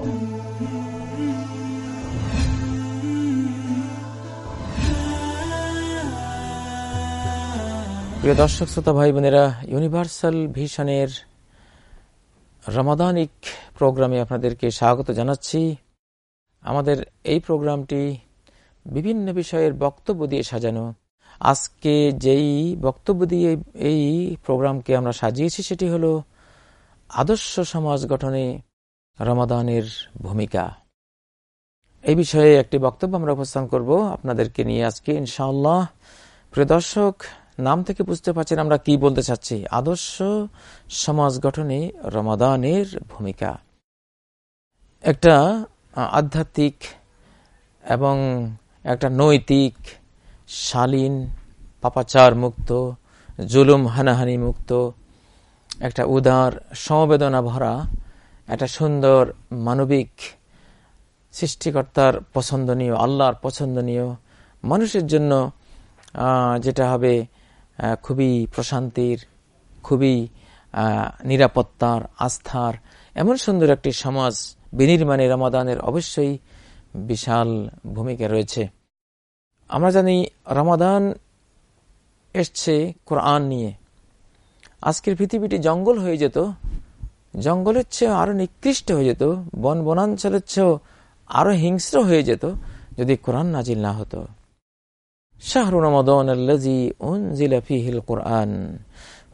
প্রিয় দর্শক, শ্রোতা ভাই বোনেরা ইউনিভার্সাল ভিশনের রমাদানিক প্রোগ্রামে আপনাদেরকে স্বাগত জানাচ্ছি। আমাদের এই প্রোগ্রামটি বিভিন্ন বিষয়ের বক্তব্য দিয়ে সাজানো। আজকে যেই বক্তব্য দিয়ে এই প্রোগ্রামকে আমরা সাজিয়েছি, সেটি হল আদর্শ সমাজ গঠনে রমাদানের ভূমিকা। এই বিষয়ে একটি বক্তব্য আমরা উপস্থান করব আপনাদেরকে নিয়ে আজকে, ইনশাআল্লাহ। প্রিয় দর্শক, নাম থেকে বুঝতে পারছেন আমরা কি বলতে চাচ্ছি। আদর্শ সমাজ গঠনে রমাদানের ভূমিকা। একটা আধ্যাত্মিক এবং একটা নৈতিক, শালীন, পাপাচার মুক্ত, জুলুম, হানাহানি মুক্ত, একটা উদার, সমবেদনা ভরা একটা সুন্দর মানবিক সৃষ্টিকর্তার পছন্দনীয়, আল্লাহর পছন্দনীয় মানুষের জন্য যেটা হবে খুবই প্রশান্তির, খুবই নিরাপত্তার, আস্থার, এমন সুন্দর একটি সমাজ বিনির্মাণে রমাদানের অবশ্যই বিশাল ভূমিকা রয়েছে। আমরা জানি রমাদান এসছে কোরআন নিয়ে। আজকের পৃথিবীটি জঙ্গল হয়ে যেত জঙ্গলের চেয়েও আরও নিকৃষ্ট হয়ে যেত, বন বনাঞ্চলের চেয়েও আরও হিংস্র হয়ে যেত যদি কোরআন নাজিল না হতো। শাহরু রমাদান আল্লাজি উনজিলা ফিহিল কোরআন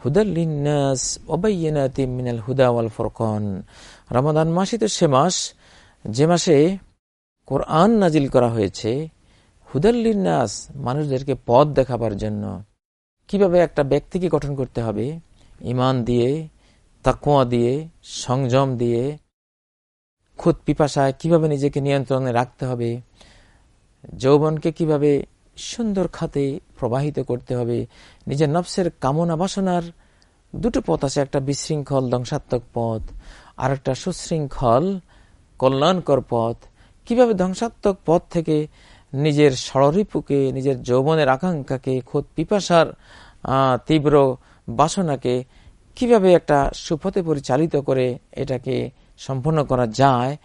হুদাল্লিনাস ওবাইয়ানাতি মিনাল হুদা ওয়াল ফুরকান। রমাদান মাসই তো সে মাস, যে মাসে কোরআন নাজিল করা হয়েছে হুদাল্লিনাস মানুষদেরকে পথ দেখাবার জন্য। কীভাবে একটা ব্যক্তিকে গঠন করতে হবে? ইমান দিয়ে তাকুয়া দিয়ে, সংযম দিয়ে, খুদ পিপাসায় কীভাবে নিজেকে নিয়ন্ত্রণে রাখতে হবে, যৌবনকে কীভাবে সুন্দর খাতে প্রবাহিত করতে হবে, নিজের নফসের কামনা বাসনার দুটো পথ আছে, একটা বিশৃঙ্খল, ধ্বংসাত্মক পথ, আর একটা সুশৃঙ্খল, কল্যাণকর পথ। কীভাবে ধ্বংসাত্মক পথ থেকে নিজের ষড়রিপুকে নিজের যৌবনের আকাঙ্ক্ষাকে, খোদ পিপাসার তীব্র বাসনাকে কীভাবে একটা সুপথে পরিচালিত করে এটাকে সম্পন্ন করা যায়,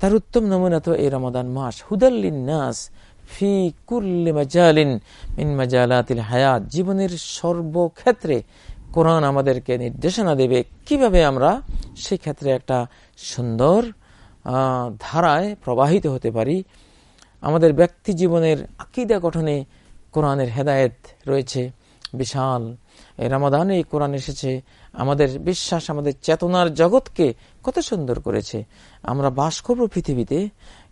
তার উত্তম নমুনা তো এই রমাদান মাস। হুদাল্লিন নাস ফি মিন মাজালাতিল হায়াত। জীবনের সর্বক্ষেত্রে কোরআন আমাদেরকে নির্দেশনা দেবে কীভাবে আমরা সেই ক্ষেত্রে একটা সুন্দর ধারায় প্রবাহিত হতে পারি। আমাদের ব্যক্তি জীবনের আকিদা গঠনে কোরআনের হেদায়েত রয়েছে। বিশাল। এই রামাদানে এই কোরআন এসেছে। আমাদের বিশ্বাস, আমাদের চেতনার জগৎকে কত সুন্দর করেছে। আমরা বাস করব পৃথিবীতে,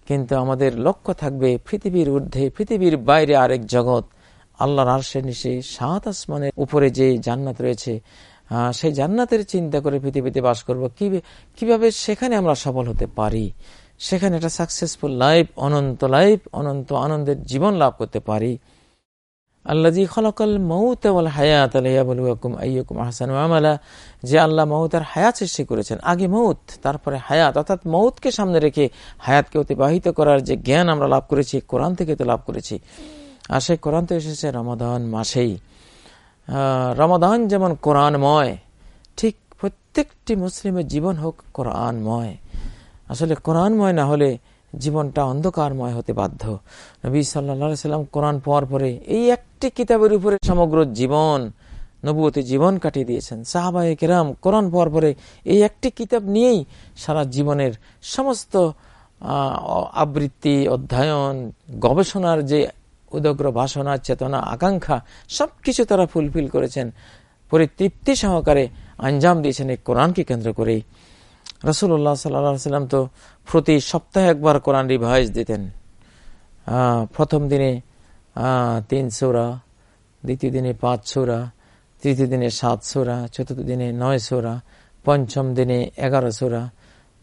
কিন্তু আমাদের লক্ষ্য থাকবে পৃথিবীর ঊর্ধ্বে, পৃথিবীর বাইরে আরেক জগৎ। আল্লাহর আর্শের নিশে সাত আসমানের উপরে যে জান্নাত রয়েছে সেই জান্নাতের চিন্তা করে পৃথিবীতে বাস করব। কীভাবে সেখানে আমরা সফল হতে পারি? সেখানে একটা সাকসেসফুল লাইফ অনন্ত লাইফ অনন্ত আনন্দের জীবন লাভ করতে পারি। আল্লাজি খলকল মৌত হায়াত আইয়কুম আহসান আমালা। যে আল্লাহ মৌতার হায়াত সৃষ্টি করেছেন, আগে মৌত তারপরে হায়াত। অর্থাৎ মৌতকে সামনে রেখে হায়াতকে অতিবাহিত করার যে জ্ঞান আমরা লাভ করেছি, কোরআন থেকে তো লাভ করেছি। আর সেই কোরআন তো এসেছে রমাদান মাসেই। রমাদান যেমন কোরআনময়, ঠিক প্রত্যেকটি মুসলিমের জীবন হোক কোরআনময়। আসলে কোরআনময় না হলে জীবনটা অন্ধকারময় হতে বাধ্য। নবী সাল্লা সাল্লাম কোরআন পর পরে এই একটি কিতাবের উপরে সমগ্র জীবন নবুয়তী জীবন কাটিয়ে দিয়েছেন। সাহাবাই কেরাম কোরআন পর পরে এই একটি কিতাব নিয়েই সারা জীবনের সমস্ত আবৃত্তি, অধ্যয়ন, গবেষণার যে উদগ্র বাসনা, চেতনা, আকাঙ্ক্ষা, সবকিছু তারা ফুলফিল করেছেন। পরিতৃপ্তি সহকারে আঞ্জাম দিয়েছেন এই কোরআনকে কেন্দ্র করেই। রসুল্লাহ সাল্লাম তো প্রতি সপ্তাহে একবার কোরআন রিভাইজ দিতেন। প্রথম দিনে তিন সৌরা, দ্বিতীয় দিনে পাঁচ সৌরা, তৃতীয় দিনে সাত সৌরা, চতুর্থ দিনে নয় সৌরা, পঞ্চম দিনে এগারো সৌরা,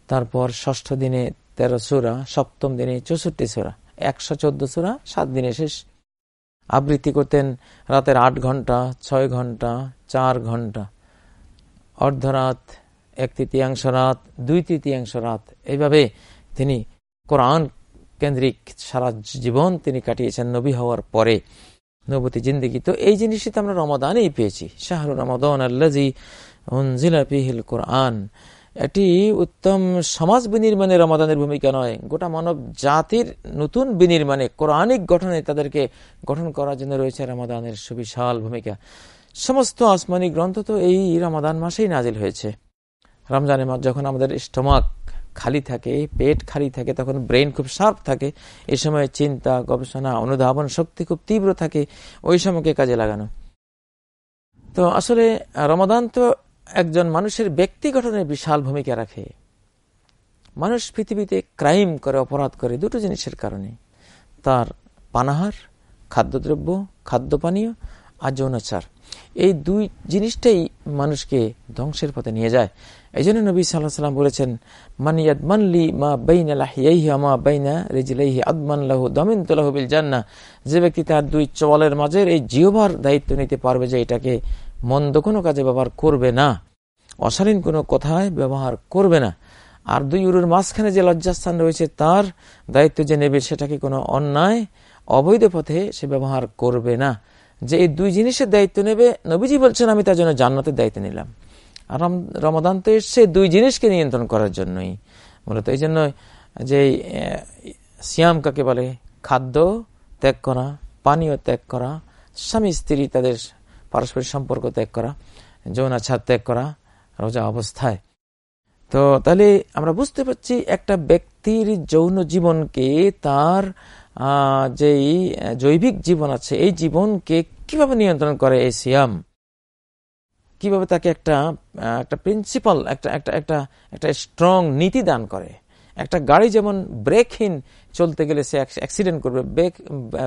তারপর ষষ্ঠ দিনে তেরো সৌরা, সপ্তম দিনে চৌষট্টি সৌরা, একশো চোদ্দ সৌরা, সাত দিনে শেষ। আবৃত্তি করতেন রাতের আট ঘণ্টা, ছয় ঘণ্টা, চার ঘণ্টা, অর্ধরাত এক তৃতীয়াংশ রাত, দুই তৃতীয়াংশ রাত। এইভাবে তিনি কোরআন কেন্দ্রিক সারা জীবন তিনি কাটিয়েছেন নবী হওয়ার পরে, নবতী জিন্দিগি। তো এই জিনিসই তো আমরা রমাদানেই পেয়েছি। শাহরু রমাদান আল্লাজি পিহিল কোরআন। এটি উত্তম সমাজ বিনির্মাণে রমাদানের ভূমিকা নয়। গোটা মানব জাতির নতুন বিনির্মাণে, কোরআনিক গঠনে তাদেরকে গঠন করার জন্য রয়েছে রমাদানের সুবিশাল ভূমিকা। সমস্ত আসমানি গ্রন্থ তো এই রমাদান মাসেই নাজিল হয়েছে। রমজানের মাস যখন আমাদের স্টমাক খালি থাকে, পেট খালি থাকে, তখন ব্রেন খুব শার্প থাকে। এই সময় চিন্তা, গবেষণা, অনুধাবন শক্তি খুব তীব্র থাকে, ওই সময়কে কাজে লাগানো। তো আসলে রমাদান তো একজন মানুষের ব্যক্তি গঠনের বিশাল ভূমিকা রাখে। মানুষ পৃথিবীতে ক্রাইম করে, অপরাধ করে দুটো জিনিসের কারণে। তার পানাহার, খাদ্যদ্রব্য খাদ্য পানীয় আর যৌনাচার এই দুই জিনিসটাই মানুষকে ধ্বংসের পথে নিয়ে যায়। এই জন্য নবী সাল্লাহ সাল্লাম বলেছেন মানিয়াদ মানলি মা বাইনা লাহিয়াইহি মা বাইনা রেজিলাইহি আদমান লাহু দমিন তোলাহু বিল জান্না যে ব্যক্তি তার দুই চওয়ালের মাঝের এই জিওবার দায়িত্ব নিতে পারবে যে এটাকে মন্দ কোনো কাজে ব্যবহার করবে না, অশালীন কোনো কথায় ব্যবহার করবে না। আর দুই উরুর মাঝখানে যে লজ্জাস্থান রয়েছে তার দায়িত্ব যে নেবে সেটাকে কোনো অন্যায়, অবৈধ পথে সে ব্যবহার করবে না। যে এই দুই জিনিসের দায়িত্ব নেবে, নবীজি বলছেন, আমি তার জন্য জান্নাতের দায়িত্ব নিলাম। আর রমাদান তো এসছে দুই জিনিসকে নিয়ন্ত্রণ করার জন্যই। মূলত এই জন্য যে সিয়াম কাকে বলে? খাদ্য ত্যাগ করা, পানীয় ত্যাগ করা, স্বামী, স্ত্রী তাদের পারস্পরিক সম্পর্ক ত্যাগ করা যৌনাচার ত্যাগ করা, রোজা অবস্থায়। তো তাহলে আমরা বুঝতে পারছি একটা ব্যক্তির যৌন জীবনকে তার যেই জৈবিক জীবন আছে, এই জীবনকে কীভাবে নিয়ন্ত্রণ করে এই সিয়াম? কীভাবে তাকে একটা একটা প্রিন্সিপাল একটা একটা একটা একটা স্ট্রং নীতি দান করে। একটা গাড়ি যেমন ব্রেকহীন চলতে গেলে সে অ্যাক্সিডেন্ট করবে। ব্রেক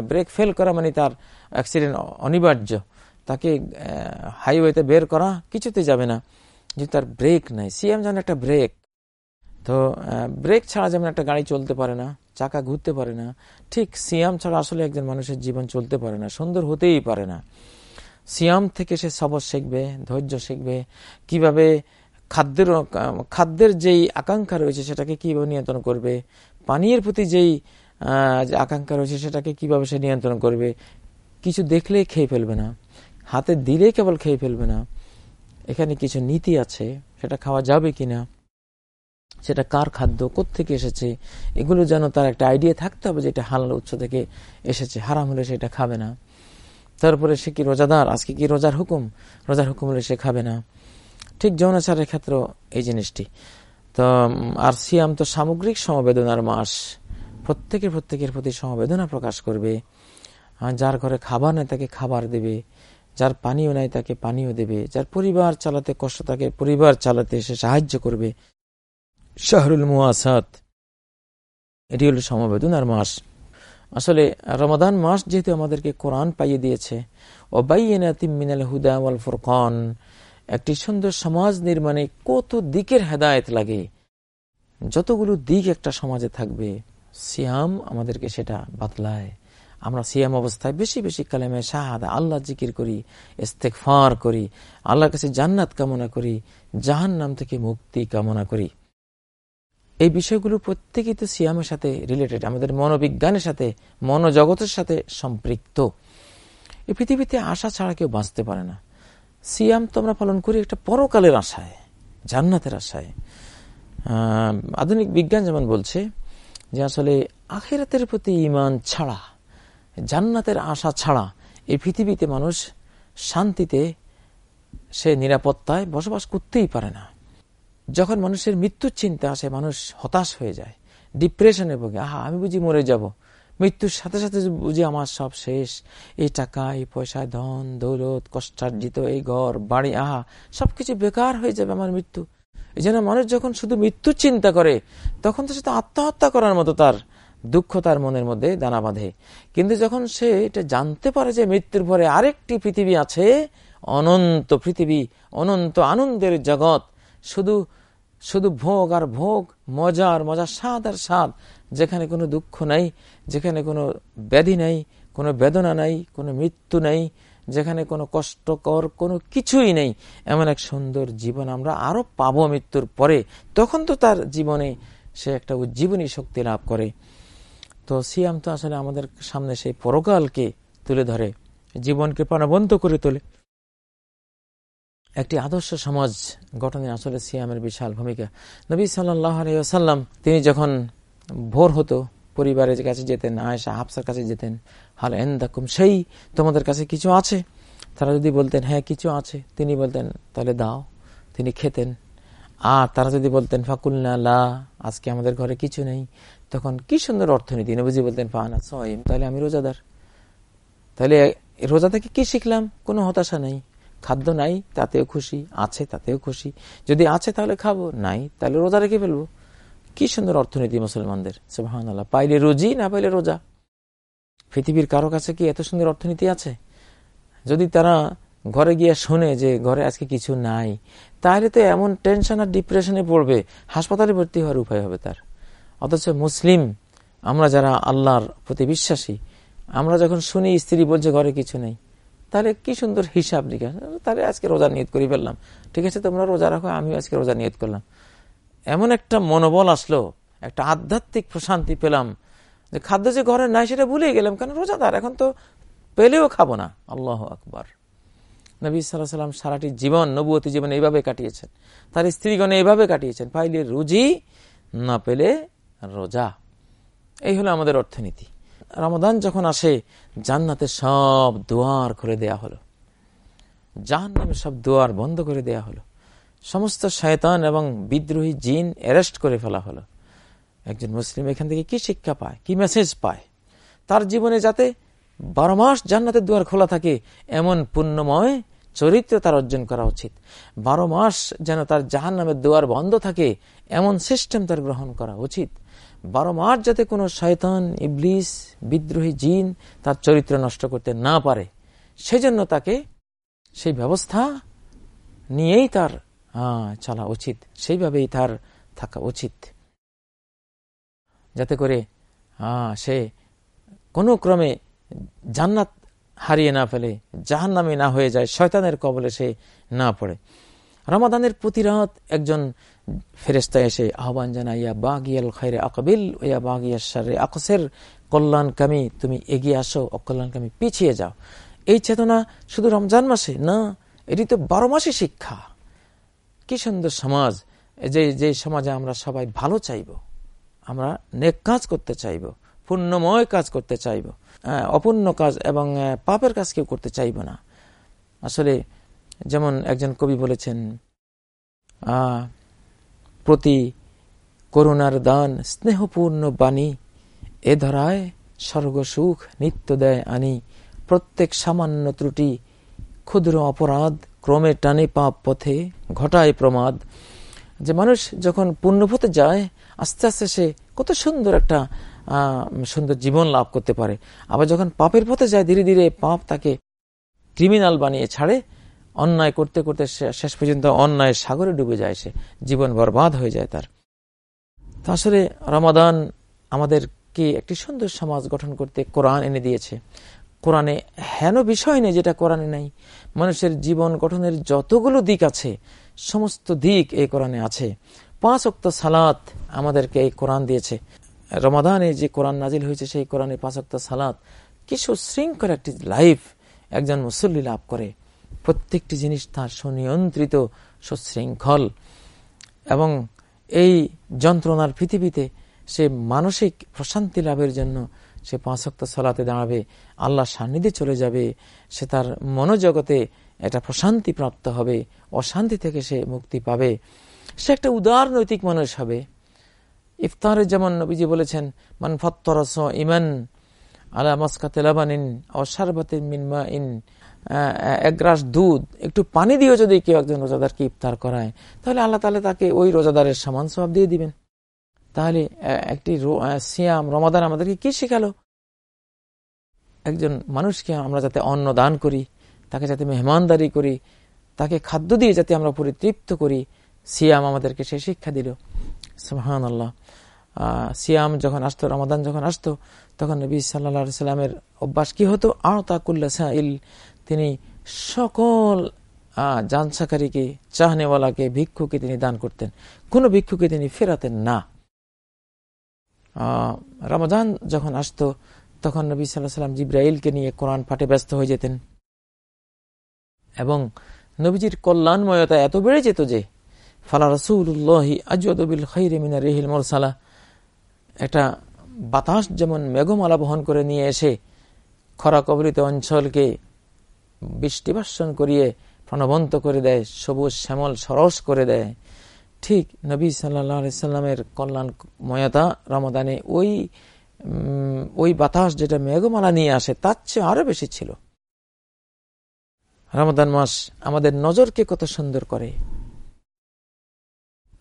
ব্রেক ফেল করা মানে তার অ্যাক্সিডেন্ট অনিবার্য। তাকে হাইওয়েতে বের করা কিছুতে যাবে না। যে তার ব্রেক নাই। সিএম যেন একটা ব্রেক তো ব্রেক ছাড়া যেমন একটা গাড়ি চলতে পারে না, চাকা ঘুরতে পারে না, ঠিক সিয়াম ছাড়া আসলে একজন মানুষের জীবন চলতে পারে না, সুন্দর হতেই পারে না। সিয়াম থেকে সে সবর শিখবে, ধৈর্য শিখবে। কীভাবে খাদ্যের খাদ্যের যেই আকাঙ্ক্ষা রয়েছে সেটাকে কীভাবে নিয়ন্ত্রণ করবে? পানীয়ের প্রতি যেই আকাঙ্ক্ষা রয়েছে সেটাকে কীভাবে সে নিয়ন্ত্রণ করবে? কিছু দেখলেই খেয়ে ফেলবে না। হাতে দিলে কেবল খেয়ে ফেলবে না। এখানে কিছু নীতি আছে, সেটা খাওয়া যাবে কিনা? সেটা কার খাদ্য থেকে এসেছে? এগুলো যেন তার একটা আইডিয়া থাকতে হবে যে এটা হালাল উৎস থেকে এসেছে। হারাম হলে সেটা খাবে না। তারপরে সে কি রোজাদার? আজকে কি রোজার হুকুম? রোজার হুকুম হলে সে খাবে না। ঠিক যৌনাচারের ক্ষেত্রেও এই জিনিসটি। তো আর সিয়াম তো সামগ্রিক সমবেদনার মাস। প্রত্যেকের প্রত্যেকের প্রতি সমবেদনা প্রকাশ করবে। যার ঘরে খাবার নেই তাকে খাবার দেবে। যার পানীয় নাই তাকে পানীয় দেবে। যার পরিবার চালাতে কষ্ট তাকে পরিবার চালাতে সে সাহায্য করবে। শাহরুল মুআসাত এটি হল সমবেদনার মাস। আসলে রমাদান মাস যেহেতু আমাদেরকে কোরআন পাইয়ে দিয়েছে ও বাইনাতিমিনাল হুদা ওয়াল ফুরকান, একটি সুন্দর সমাজ নির্মাণে কত দিকের হেদায়ত লাগে? যতগুলো দিক একটা সমাজে থাকবে, সিয়াম আমাদেরকে সেটা বাতলায়। আমরা সিয়াম অবস্থায় বেশি বেশি কালেমে শাহাদ, আল্লাহ জিকির করি ফার করি, আল্লাহর কাছে জান্নাত কামনা করি জাহান নাম থেকে মুক্তি কামনা করি। এই বিষয়গুলো প্রত্যেকেই তো সিয়ামের সাথে রিলেটেড আমাদের মনোবিজ্ঞানের সাথে, মনোজগতের সাথে সম্পৃক্ত। এই পৃথিবীতে আশা ছাড়া কেউ বাঁচতে পারে না। সিয়াম তো আমরা পালন করি একটা পরকালের আশায়, জান্নাতের আশায়। আধুনিক বিজ্ঞান যেমন বলছে যে আসলে আখেরাতের প্রতি ইমান ছাড়া, জান্নাতের আশা ছাড়া এই পৃথিবীতে মানুষ শান্তিতে সে নিরাপত্তায় বসবাস করতেই পারে না। যখন মানুষের মৃত্যুর চিন্তা আসে, মানুষ হতাশ হয়ে যায় ডিপ্রেশনে ভোগে। আহা, আমি বুঝি মরে যাব। মৃত্যুর সাথে সাথে বুঝি আমার সব শেষ। এই টাকা, এই পয়সা, ধন, দৌলত, কষ্টার্জিত এই ঘর, বাড়ি, আহা, সবকিছু বেকার হয়ে যাবে আমার মৃত্যু। এই জন্য মানুষ যখন শুধু মৃত্যুর চিন্তা করে, তখন তো সেটা আত্মহত্যা করার মতো তার দুঃখ তার মনের মধ্যে দানা বাঁধে। কিন্তু যখন সে এটা জানতে পারে যে মৃত্যুর পরে আরেকটি পৃথিবী আছে, অনন্ত পৃথিবী, অনন্ত আনন্দের জগৎ, শুধু শুধু ভোগ আর ভোগ, মজা আর মজা, স্বাদ আর স্বাদ। যেখানে কোনো দুঃখ নাই, যেখানে কোনো ব্যাধি নাই, কোনো বেদনা নাই, কোনো মৃত্যু নাই, যেখানে কোনো কষ্টকর কোনো কিছুই নেই, এমন এক সুন্দর জীবন আমরা আরও পাবো মৃত্যুর পরে। তখন তো তার জীবনে সে একটা উজ্জীবনী শক্তি লাভ করে। তো সিয়াম তো আসলে আমাদের সামনে সেই পরকালকে তুলে ধরে, জীবনকে প্রাণবন্ত করে তোলে। একটি আদর্শ সমাজ গঠনে আসলে সিয়ামের বিশাল ভূমিকা। নবী সাল্লাম তিনি যখন ভোর হতো, পরিবারের কাছে যেতেন, আয়েশা হাফসার কাছে যেতেন, হাল এন্দাকুম সেই, তোমাদের কাছে কিছু আছে? তারা যদি বলতেন হ্যাঁ কিছু আছে। তিনি বলতেন, তাহলে দাও। তিনি খেতেন। আর তারা যদি বলতেন ফাকুল্লা লা, আজকে আমাদের ঘরে কিছু নেই। তখন কি সুন্দর অর্থনীতি। নবীজি বলতেন ফাহানা সহিম তাহলে আমি রোজাদার। তাহলে রোজা থেকে কি শিখলাম? কোনো হতাশা নেই। খাদ্য নাই, তাতেও খুশি, আছে, তাতেও খুশি। যদি আছে তাহলে খাব, নাই, তাহলে রোজা রেখে ফেলব। কি সুন্দর অর্থনীতি মুসলমানদের আল্লাহ পাইলে রোজি, না পাইলে রোজা। পৃথিবীর কারও কাছে কি এত সুন্দর অর্থনীতি আছে? যদি তারা ঘরে গিয়ে শোনে যে ঘরে আজকে কিছু নাই, তাহলে তো এমন টেনশন আর ডিপ্রেশনে পড়বে, হাসপাতালে ভর্তি হওয়ার উপায় হবে তার। অথচ মুসলিম, আমরা যারা আল্লাহর প্রতি বিশ্বাসী, আমরা যখন শুনি, স্ত্রী বলছে ঘরে কিছু নেই। তাহলে কি সুন্দর হিসাব নিকাশ তাহলে আজকে রোজা নিয়ত করি ফেললাম। ঠিক আছে, তোমরা রোজা রাখো, আমিও আজকে রোজা নিয়ত করলাম। এমন একটা মনোবল আসলো, একটা আধ্যাত্মিক প্রশান্তি পেলাম, যে খাদ্য যে ঘরে নাই সেটা ভুলে গেলাম কেন রোজাদার, এখন তো পেলেও খাব না। আল্লাহ আকবর। নবী সাল্লাহ সাল্লাম সারাটি জীবন নবুয়তী জীবন এইভাবে কাটিয়েছেন। তার স্ত্রীগণ এইভাবে কাটিয়েছেন পাইলে রুজি না পেলে রোজা। এই হলো আমাদের অর্থনীতি। রমাদান যখন আসে, জান্নাতে সব দুয়ার খুলে দেয়া হলো। জাহান নামে সব দুয়ার বন্ধ করে দেয়া হলো। সমস্ত শয়তান এবং বিদ্রোহী জিন অ্যারেস্ট করে ফেলা হলো। একজন মুসলিম এখান থেকে কি শিক্ষা পায়, কি মেসেজ পায়? তার জীবনে যাতে বারো মাস জান্নাতের দুয়ার খোলা থাকে, এমন পুণ্যময় চরিত্র তার অর্জন করা উচিত। বারো মাস যেন তার জাহান নামের দুয়ার বন্ধ থাকে, এমন সিস্টেম তার গ্রহণ করা উচিত। বারো মাস যাতে কোনো শয়তান, ইবলিস, বিদ্রোহী জিন তার চরিত্র নষ্ট করতে না পারে, সেজন্য তাকে সেই ব্যবস্থা নিয়েই তার চলা উচিত। সেইভাবেই তার থাকা উচিত। যাতে করে সে কোনো ক্রমে জান্নাত হারিয়ে না ফেলে জাহান নামে না হয়ে যায়, শয়তানের কবলে সে না পড়ে। রমাদানের প্রতি রাত একজন ফেরেস্তা এসে আহ্বান জানাইয়া বাগিয়াল খাইরে আকবিল ওয়া বাগিয়া সারে আকসের, কল্যাণকামী তুমি এগিয়ে আসো, অকল্যাণকামী পিছিয়ে যাও। এই চেতনা শুধু রমজান মাসে না, এটি তো বারো মাসে শিক্ষা। কি সুন্দর সমাজ, যে যে সমাজে আমরা সবাই ভালো চাইব, আমরা নেক কাজ করতে চাইব, পুণ্যময় কাজ করতে চাইব অপূর্ণ কাজ এবং পাপের কাজ কেউ করতে চাইব না। আসলে যেমন একজন কবি বলেছেন প্রতি করুণার দান, স্নেহপূর্ণ বাণী, এ ধরায় স্বর্গসুখ নিত্য দেয় আনি। প্রত্যেক সামান্য ত্রুটি, ক্ষুদ্র অপরাধ, ক্রমে টানে পাপ পথে ঘটায় প্রমাদ। যে মানুষ যখন পুণ্যপথে যায়, আস্তে আস্তে সে কত সুন্দর একটা সুন্দর জীবন লাভ করতে পারে। আবার যখন পাপের পথে যায়, ধীরে ধীরে পাপ তাকে ক্রিমিনাল বানিয়ে ছাড়ে অন্যায় করতে করতে শেষ পর্যন্ত অন্যায় সাগরে ডুবে যায় সে। জীবন বরবাদ হয়ে যায় তার। আসলে রমাদান আমাদেরকে একটি সুন্দর সমাজ গঠন করতে কোরআন এনে দিয়েছে। কোরআনে হেন বিষয় নেই যেটা কোরআনে নাই। মানুষের জীবন গঠনের যতগুলো দিক আছে, সমস্ত দিক এই কোরআনে আছে। পাঁচ অক্ত সালাত আমাদেরকে এই কোরআন দিয়েছে। রমাদানে যে কোরআন নাজিল হয়েছে, সেই কোরআনে পাঁচ অক্ত সালাত কি সুশৃঙ্খল একটি লাইফ একজন মুসল্লি লাভ করে। প্রত্যেকটি জিনিস তার সুনিয়ন্ত্রিত সুশৃঙ্খল। এবং এই যন্ত্রণার পৃথিবীতে সে মানসিক প্রশান্তি লাভের জন্য সে পাঁচক্ত সলাতে দাঁড়াবে আল্লাহ সান্নিধ্যে চলে যাবে, সে তার মনোজগতে এটা প্রশান্তি প্রাপ্ত হবে, অশান্তি থেকে সে মুক্তি পাবে। সে একটা উদার নৈতিক মানুষ হবে। ইফতারের যেমন নবীজি বলেছেন, মান ফত্তরস ইমান আলা মস্কাতে লাবানিন অসারবাতিন মিনমা ইন এক গ্রাস দুধ, একটু পানি দিয়ে যদি কেউ একজন রোজাদারকে ইফতার করায়, তাহলে আল্লাহ তাহলে তাকে ওই রোজাদারের সমান সব দিয়ে দিবেন। তাহলে একটি সিয়াম রমাদান আমাদেরকে কি শেখালো? একজন মানুষকে আমরা যাতে অন্ন দান করি, তাকে যাতে মেহমানদারি করি, তাকে খাদ্য দিয়ে যাতে আমরা পরিতৃপ্ত করি, সিয়াম আমাদেরকে সে শিক্ষা দিল। সুহান আল্লাহ সিয়াম যখন আসতো, রমাদান যখন আসতো, তখন নবী সাল্লা সাল্লামের অভ্যাস কি হতো? আওতাকুল্লা সাইল তিনি সকল জানসাকারীকে, চাহনেওয়ালাকে, ভিক্ষুকে তিনি দান করতেন। কোন ভিক্ষুকে তিনি ফেরাতেন না। রমাদান যখন আসতো, তখন নবী সাল্লাহ সাল্লাম জিব্রাইলকে নিয়ে কোরআন পাঠে ব্যস্ত হয়ে যেতেন। এবং নবীজির কল্যাণময়তা এত বেড়ে যেত যে, ফালা রসুল্লাহি আজবিল খৈরে মিনা রেহিল মোরসালা, একটা বাতাস যেমন মেঘমালা বহন করে নিয়ে এসে খরা কবলিত অঞ্চলকে বৃষ্টিবর্ষণ করিয়ে প্রাণবন্ত করে দেয়, সবুজ শ্যামল সরস করে দেয়। ঠিক নবী সাল্লা সাল্লামের কল্যাণময়তা রমাদানে ওই ওই বাতাস যেটা মেঘমালা নিয়ে আসে, তার চেয়ে আরও বেশি ছিল। রমাদান মাস আমাদের নজরকে কত সুন্দর করে।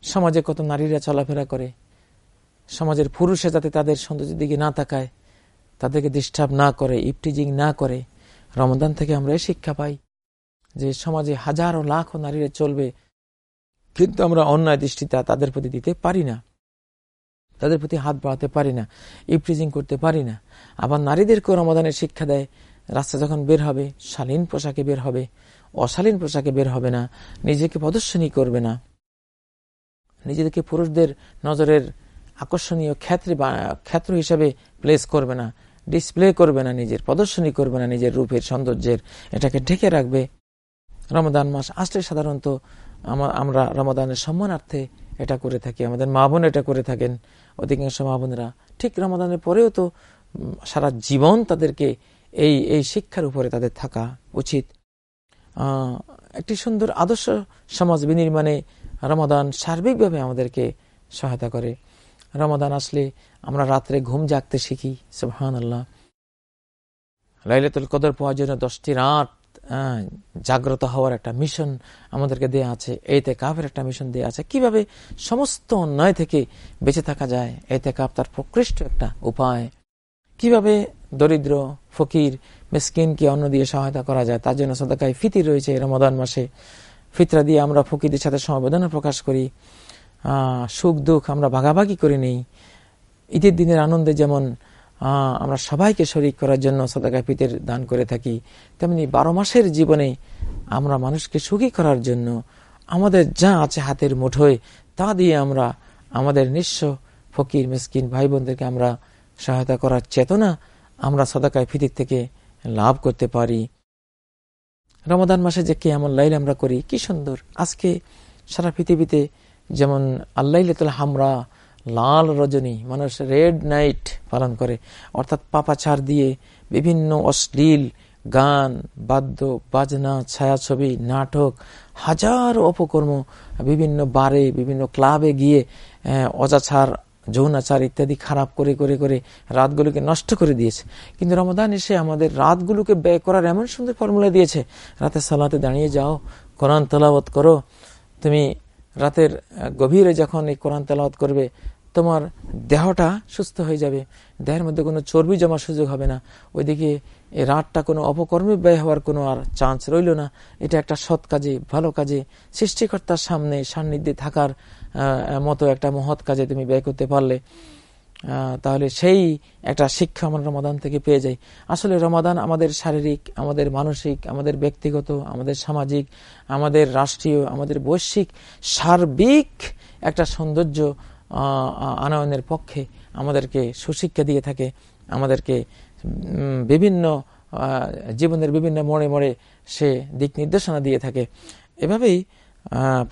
সমাজে কত নারীরা চলাফেরা করে। সমাজের পুরুষে যাতে তাদের সৌন্দর্যের দিকে না তাকায়, তাদেরকে ডিস্টার্ব না করে, ইপটিজিং না করে রমদান থেকে আমরা এই শিক্ষা পাই যে সমাজে হাজারো লাখো নারীরা চলবে। কিন্তু আমরা অন্যায় দৃষ্টিতে তাদের প্রতি দিতে পারি না। তাদের প্রতি হাত বাড়াতে পারি না ইপ্রিজিং করতে পারি না। আবার নারীদেরকেও রমাদানের শিক্ষা দেয়, রাস্তা যখন বের হবে, শালীন পোশাকে বের হবে, অশালীন পোশাকে বের হবে না, নিজেকে প্রদর্শনী করবে না। নিজেদেরকে পুরুষদের নজরের আকর্ষণীয় ক্ষেত্রে ক্ষেত্র হিসাবে প্লেস করবে না। ডিসপ্লে করবে না নিজের, প্রদর্শনী করবে না নিজের রূপের সৌন্দর্যের, এটাকে ঢেকে রাখবে। রমদান মাস আসলে সাধারণত আমরা রমাদানের সম্মানার্থে এটা করে থাকি, আমাদের মা বোন এটা করে থাকেন। অধিকাংশ মা বোনেরা ঠিক রমাদানের পরেও তো সারা জীবন তাদেরকে এই এই শিক্ষার উপরে তাদের থাকা উচিত। একটি সুন্দর আদর্শ সমাজ বিনির্মাণে রমাদান সার্বিকভাবে আমাদেরকে সহায়তা করে। রমাদান আসলে আমরা রাত্রে ঘুম জাগতে শিখি সুহান আল্লাহ লাইলাতুল কদর পাওয়ার জন্য দশটি রাত জাগ্রত হওয়ার একটা মিশন আমাদেরকে দেয়া আছে। এতে কাপের একটা মিশন দেয়া আছে। কীভাবে সমস্ত অন্যায় থেকে বেঁচে থাকা যায় এতে কাপ তার প্রকৃষ্ট একটা উপায়। কীভাবে দরিদ্র, ফকির মিসকিনকে অন্য দিয়ে সহায়তা করা যায়, তার জন্য সদাকায় ফিতি রয়েছে রমাদান মাসে। ফিতরা দিয়ে আমরা ফকিরদের সাথে সমবেদনা প্রকাশ করি। সুখ, দুঃখ আমরা ভাগাভাগি করে নেই। ঈদের দিনের আনন্দে যেমন আমরা সবাইকে শরিক করার জন্য সদাকা পিতের দান করে থাকি, তেমনি বারো মাসের জীবনে আমরা মানুষকে সুখী করার জন্য আমাদের যা আছে হাতের মুঠোয়, তা দিয়ে আমরা আমাদের নিঃস্ব ফকির, মিসকিন ভাই বোনদেরকে আমরা সহায়তা করার চেতনা আমরা সদাকায় ফিতির থেকে লাভ করতে পারি। রমাদান মাসে যে কে এমন লাইল আমরা করি, কি সুন্দর। আজকে সারা পৃথিবীতে যেমন আল্লাহ হামরা লাল রজনী মানুষ রেড নাইট পালন করে। অর্থাৎ পাপাচার দিয়ে বিভিন্ন অশ্লীল গান, বাদ্য, বাজনা, ছায়াছবি, নাটক, হাজার অপকর্ম বিভিন্ন বারে, বিভিন্ন ক্লাবে গিয়ে অজাছার যৌনাচার ইত্যাদি খারাপ করে করে করে রাতগুলোকে নষ্ট করে দিয়েছে। কিন্তু রমাদান এসে আমাদের রাতগুলোকে ব্যয় করার এমন সুন্দর ফর্মুলা দিয়েছে রাতের সালাতে দাঁড়িয়ে যাও, কোরআন তেলাওয়াত করো, তুমি রাতের গভীরে যখন এই কোরআন তেলাওয়াত করবে, তোমার দেহটা সুস্থ হয়ে যাবে। দেহের মধ্যে কোনো চর্বি জমার সুযোগ হবে না। ওইদিকে এই রাতটা কোনো অপকর্মে ব্যয় হওয়ার কোনো আর চান্স রইল না। এটা একটা সৎ কাজে, ভালো কাজে, সৃষ্টিকর্তার সামনে, সান্নিধ্যে থাকার মতো একটা মহৎ কাজে তুমি ব্যয় করতে পারলে। তাহলে সেই একটা শিক্ষা আমরা রমাদান থেকে পেয়ে যাই। আসলে রমাদান আমাদের শারীরিক, আমাদের মানসিক, আমাদের ব্যক্তিগত, আমাদের সামাজিক, আমাদের রাষ্ট্রীয়, আমাদের বৈশ্বিক, সার্বিক একটা সৌন্দর্য আনয়নের পক্ষে আমাদেরকে সুশিক্ষা দিয়ে থাকে। আমাদেরকে বিভিন্ন জীবনের বিভিন্ন মোড়ে মোড়ে সে দিক নির্দেশনা দিয়ে থাকে। এভাবেই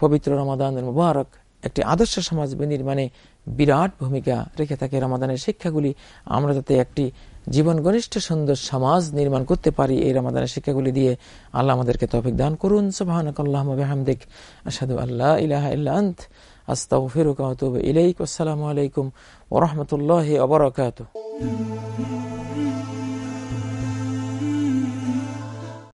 পবিত্র রমাদান মুবারক একটি আদর্শ সমাজ বিনির্মাণে বিরাট ভূমিকা রেখে থাকে রমাদানের শিক্ষাগুলি। আমরা যাতে একটি জীবন ঘনিষ্ঠ সুন্দর সমাজ নির্মাণ করতে পারি এই রমাদানের শিক্ষাগুলি দিয়ে আল্লাহ আমাদেরকে তফিক দান করুন। সুবাহানকাল্লাহমদিক আসাদু আল্লাহ আসসালামু আলাইকুম ওয়া রাহমাতুল্লাহি ওয়া বারাকাতুহু।